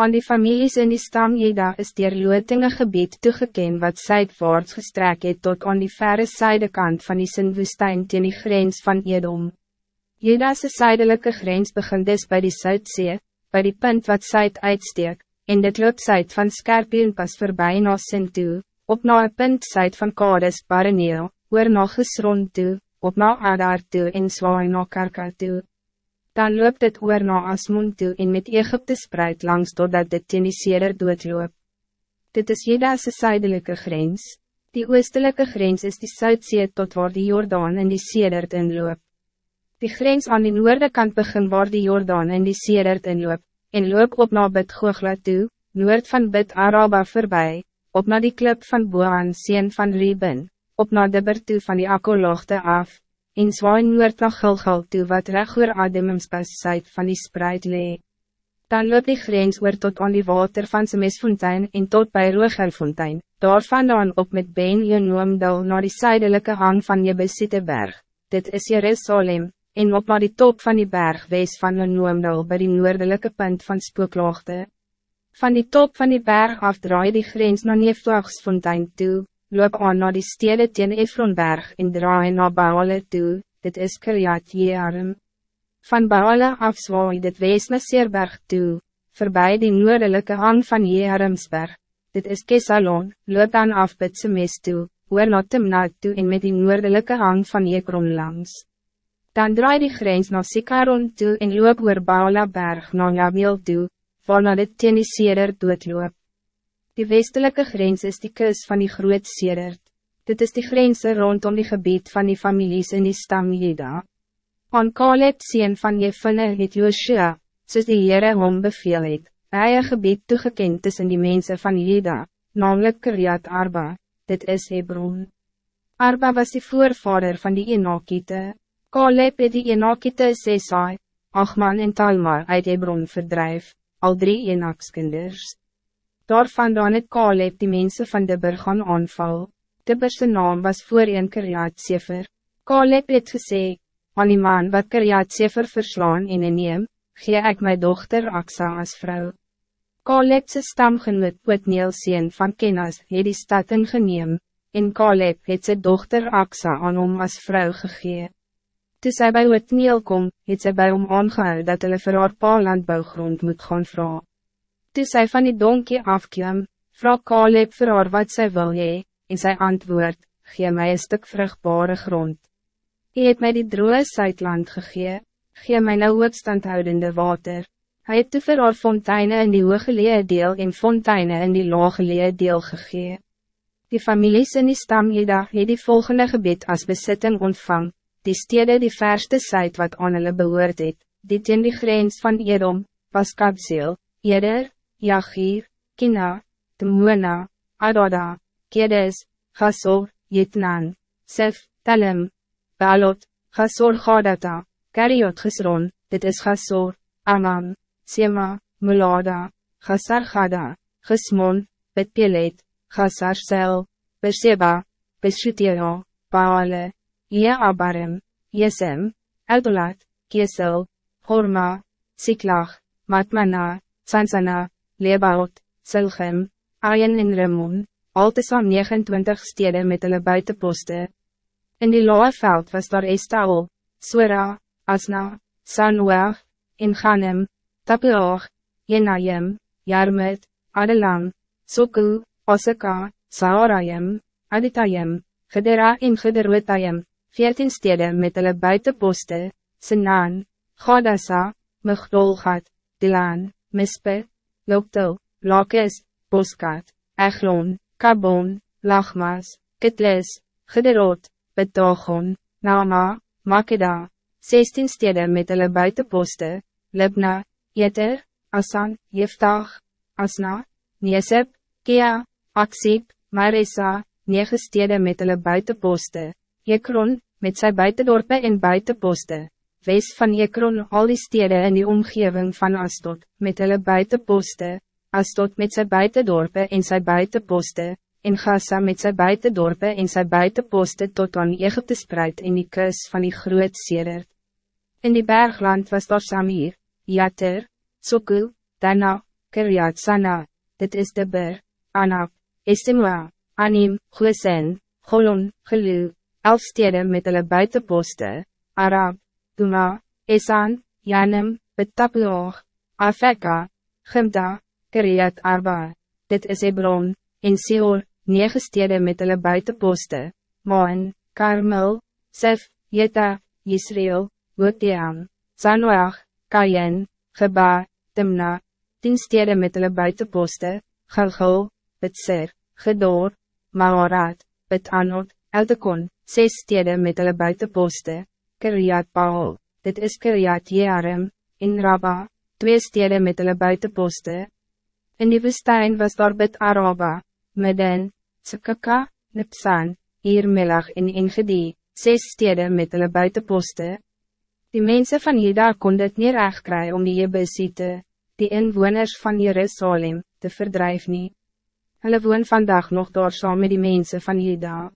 Aan die families in die stam Jeda is die Lootinge gebied toegeken wat zuidwaarts gestrek het tot aan die verre zuidekant van die Sinwoestijn teen die grens van Edom. Jeda's zuidelijke grens begint dus bij die Zuidzee, bij die punt wat zuid uitsteek, en dit loop zuid van Skerpien pas voorbij na Sin toe, op na een punt zuid van Kades Baraneel, oor na Gesron toe, op na Adar toe en zwaai na Karka toe dan loopt het oor na Asmon toe en met Egypte spreid langs totdat dit teen die seder doodloop. Dit is Jeda's zuidelijke grens. Die oostelijke grens is die Zuidzee tot waar die Jordaan in die sedert inloop. Die grens aan die noorde kant begin waar die Jordaan in die sedert inloop, en loop op na Bid Googla toe, noord van Bid Araba voorbij, op na die klip van Boan Seen van Reben, op na Dibber toe van die Akkoloogte af, en zwaai noord na Gilgal toe wat reg oor Ademumspas syd van die spreid lee. Dan loop die grens oor tot aan die water van Semesfontein en tot bij Rogelfontein, daar vandaan op met Ben Jenoomdal naar die zuidelijke hang van Jebusiteberg, dit is Jerusalem, en op naar die top van die berg wees van Jenoomdal bij die noordelijke punt van Spookloogte. Van die top van die berg af draai die grens na Neeflagsfontein toe, loop aan naar die stede teen Efronberg en draai na Baale toe, dit is Kiryat Jearim. Van Baale af zwaai dit wees na Seerberg toe, voorbij die noordelijke hang van Jearimsberg, dit is Kesalon, loop dan af Bitse mes toe, oor na Timnaat toe en met die noordelijke hang van Jekron langs. Dan draai die grens na Sikaron toe en loop oor Baala berg na Jameel toe, waarna dit teen die Seer doodloop. Die westelijke grens is die kus van die groot sedert. Dit is die grense rondom die gebied van die families in die stam Jeda. Aan Caleb sien van Jefunne het Joshua, soos die Heere hom beveel het, hy een gebied toegekend tussen die mensen van Jeda, namelijk Kiryat Arba, dit is Hebron. Arba was die voorvader van die Enokite. Caleb het die Enokite Sesai, Achman en Talmar uit Hebron verdrijf, al drie Enakskinders. Daarvandaan het Caleb die mensen van Dibber gaan aanval. Dibberse naam was voor een Kiriat Sefer. Caleb het gesê, aan die man wat Kiriat Sefer verslaan en neem, gee ek my dochter Aksa als vrouw. Calebse stamgenoot Pootneel sien van Kenas het die stad ingeneem, en Caleb het sy dochter Aksa aan hom as vrouw gegee. Toe sy by Pootneel kom, het sy by hom aangehou dat hulle vir haar pa landbouwgrond moet gaan vragen. Toe sy van die donkie afkiem, vraag Caleb vir haar wat sy wil hee, en sy antwoord, gee my een stuk vruchtbare grond. Hy het my die droge Zuidland gegee, gee my nou hoogstandhoudende water. Hij het toe vir haar fonteine in die hooggelee deel en fonteine in die laaggelee deel gegee. Die families in die stam Jeda het die volgende gebied als besitting ontvang, die stede die verste Zuid wat aan hulle behoort het, dit in die grens van Edom, was Kabzeel, Eder, Yachir, Kina, Temuna, Adoda, Kedes, Chasor, Yitnan, Sef, Talem, Balot, Chasor Gadata, Kariot Gesron, dit is Chasor, Amam, Sema, Mulada, Chasar Gada, Gesmon, Betpelet, Chasar Sel, Berseba, Beschutira, Baale, Yeabarem, Yesem, Eldolat, Kiesel, Horma, Siklach, Matmana, Sansana, Lebaot, Silgem, Ayen en Ramon, altesaam 29 steden met hulle buitenposte. In die loe veld was daar Estaol, Sora, Asna, Sanweg, en Ghanem, Tapeoog, Jenayem, Jarmet, Adelam, Soku, Osaka, Saarayem, Aditayem, Gedera en Gederotayem, 14 steden met hulle buitenposte, Sinan, Gadasa, Migdolgat, Dilan, Mispe, Loktel, Lakis, Boskat, Eglon, Carbon, Lachmas, Kitlis, Gederot, Betagon, Nama, Makeda, 16 steden met hulle buitenposte, Libna, Jeter, Asan, Jeftag, Asna, Nesep, Kea, Aksip, Marisa, 9 steden met hulle buitenposte, Jekron, met sy buitendorpe en buitenposte, west van Ekron al die steden in die omgeving van Astot, met hulle buitenposte, Astot met sy buitendorpe en sy buitenposte, en Gaza met sy buitendorpe en sy buitenposte tot aan Egypte spreid in die kus van die groot sedert. In die bergland was daar Samir, Jater, Sokul, Dana, Kiriat Sana, dit is de Ber, Anap, Estimua, Anim, Goesen, Golon, Gelu, elf steden met hulle buitenposte, Arab, Duma, Esan, Janem, Betapuog, Afeka, Gimda, Kiriat Arba, dit is Hebron, en Seol, negen steden met hulle buitenposte, Moen, Karmel, Sef, Jeta, Israel, Woteam, Sanoach, Kayen, Geba, Timna, tien steden met hulle buitenposte, Gilgul, Betser, Gedor, Maorat, Betanot, Eltekon, zes steden met hulle buitenposte, Kiriat Baal, dit is Kiriat Jearim, in Rabba, twee steden met hulle buitenposte. In die woestijn was daar Bet Araba, Meden, Sekaka, Nipsan, Iermelag en Ingedi, zes steden met hulle buitenposte. Die mensen van Juda kon dit niet recht krijgen om die Jebusiete, die inwoners van Jerusalem, te verdrijven. Hulle woon vandaag nog daar saam met die mensen van Juda.